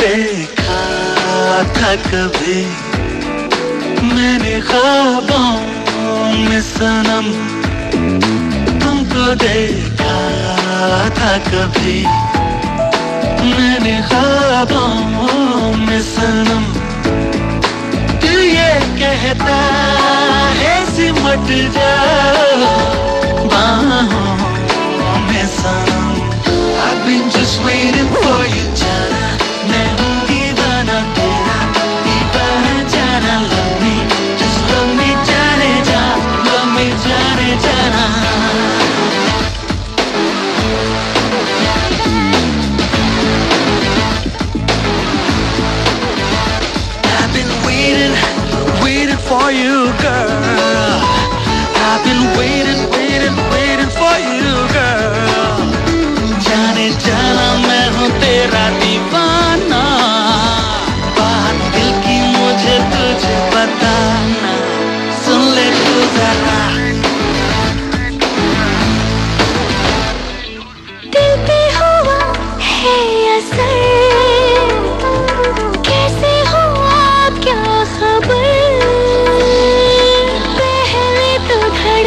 देखा था कभी। मैंने ख्वाबों में सनम तुमको देखा था कभी। मैंने ख्वाबों में सनम तू ये कहता है, सिमट जाओ बाहों में सनम। I've been just waiting you, girl. I've been waiting, waiting, waiting for you, girl. जाने जाना मैं हूँ तेरा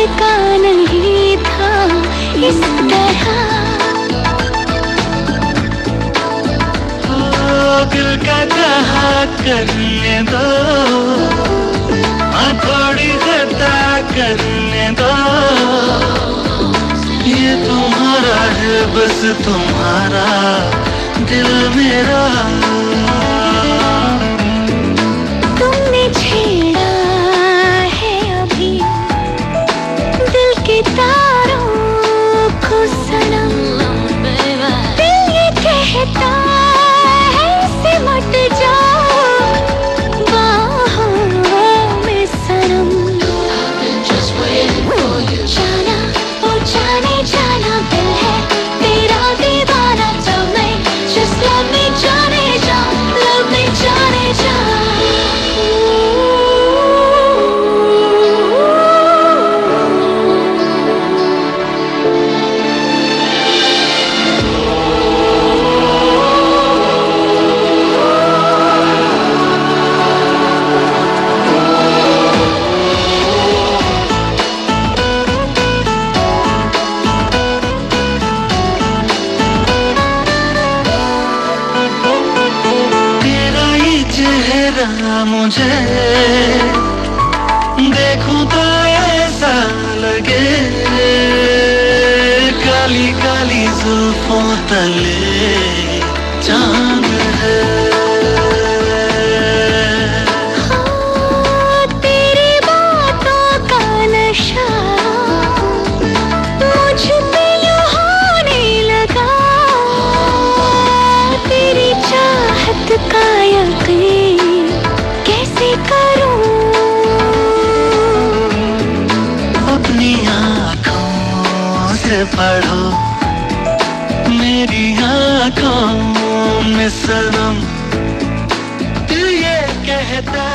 धड़का नहीं था इस तरह। ओ, दिल का दो। हाँ, थोड़ी करने दो। ये तुम्हारा है बस तुम्हारा दिल मेरा। चेहरा मुझे देखूँ तो ऐसा लगे। काली काली जुल्फों तले चाँद है। हाँ, का यकीन पढ़ो। मेरी आँखों में सनम तू ये कहता